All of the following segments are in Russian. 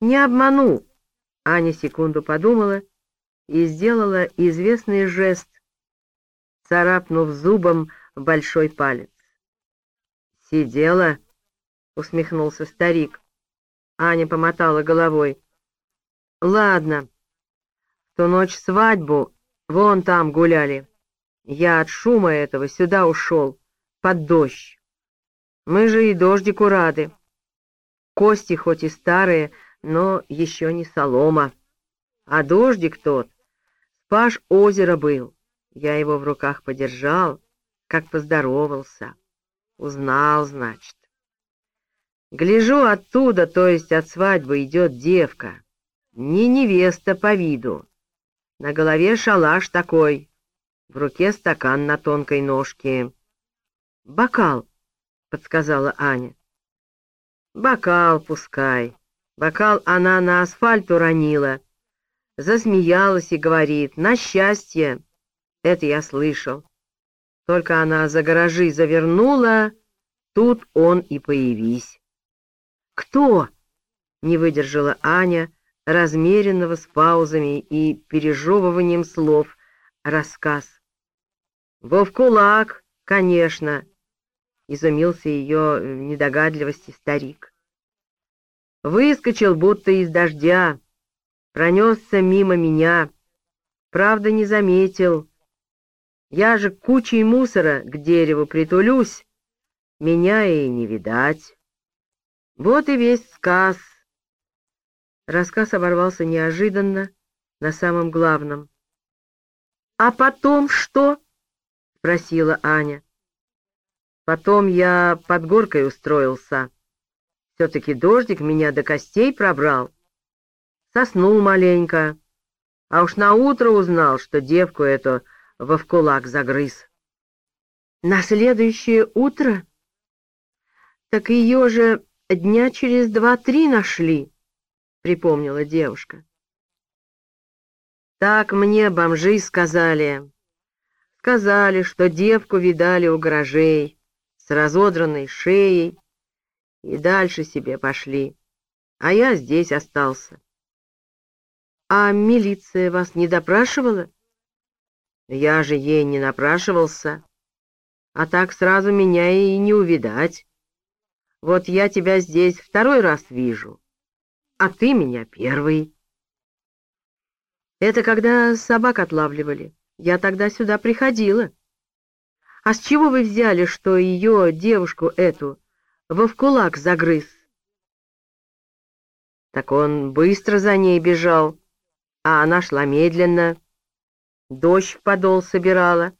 Не обману. Аня секунду подумала и сделала известный жест, царапнув зубом большой палец. «Сидела?» — усмехнулся старик. Аня помотала головой. «Ладно. В ту ночь свадьбу вон там гуляли. Я от шума этого сюда ушел, под дождь. Мы же и дождику рады. Кости хоть и старые, но еще не солома. А дождик тот, спаш озера был. Я его в руках подержал, как поздоровался. Узнал, значит. Гляжу оттуда, то есть от свадьбы, идет девка. Не невеста по виду. На голове шалаш такой, в руке стакан на тонкой ножке. «Бокал», — подсказала Аня. «Бокал пускай. Бокал она на асфальт уронила. Засмеялась и говорит, на счастье. Это я слышал. Только она за гаражи завернула, тут он и появись. «Кто?» — не выдержала Аня, размеренного с паузами и пережевыванием слов, рассказ. «Вовкулак, конечно!» — изумился ее недогадливости старик. Выскочил будто из дождя, пронесся мимо меня, правда не заметил. Я же кучей мусора к дереву притулюсь, меня и не видать. Вот и весь сказ. Рассказ оборвался неожиданно на самом главном. «А потом что?» — спросила Аня. «Потом я под горкой устроился. Все-таки дождик меня до костей пробрал. Соснул маленько, а уж на утро узнал, что девку эту во вкулак загрыз». «На следующее утро?» «Так ее же дня через два-три нашли», — припомнила девушка. «Так мне бомжи сказали. Сказали, что девку видали у гаражей с разодранной шеей и дальше себе пошли, а я здесь остался». «А милиция вас не допрашивала?» «Я же ей не напрашивался, а так сразу меня и не увидать». Вот я тебя здесь второй раз вижу, а ты меня первый. Это когда собак отлавливали. Я тогда сюда приходила. А с чего вы взяли, что ее, девушку эту, во вкулак загрыз? Так он быстро за ней бежал, а она шла медленно. Дождь в подол собирала.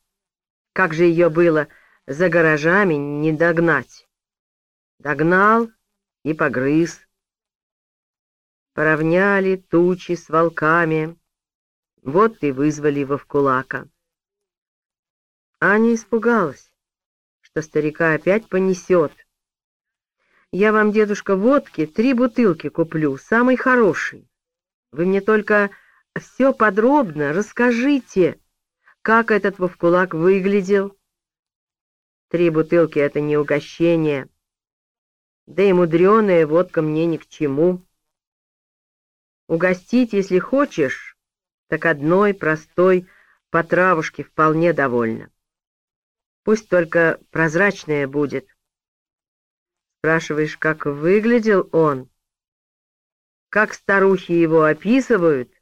Как же ее было за гаражами не догнать? Догнал и погрыз. Поравняли тучи с волками. Вот и вызвали его в кулака. Аня испугалась, что старика опять понесет. Я вам, дедушка, водки три бутылки куплю, самый хороший. Вы мне только все подробно расскажите, как этот вовкулак выглядел. Три бутылки — это не угощение — да и мудреная водка мне ни к чему. Угостить, если хочешь, так одной простой по травушке вполне довольно. Пусть только прозрачная будет. Спрашиваешь, как выглядел он? Как старухи его описывают,